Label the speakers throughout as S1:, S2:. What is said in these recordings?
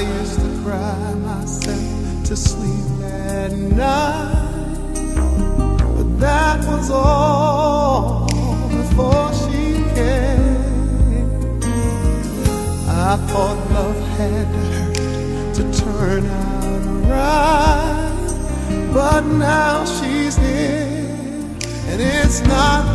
S1: I used to cry myself to sleep at night. But that was all before she came. I thought love had hurt to turn out right But now she's here and it's not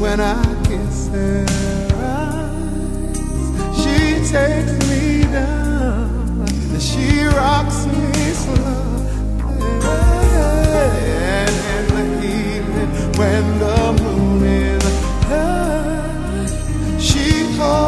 S1: when I kiss her eyes. She takes me down and she rocks me slow. And in the evening when the moon is high, she holds.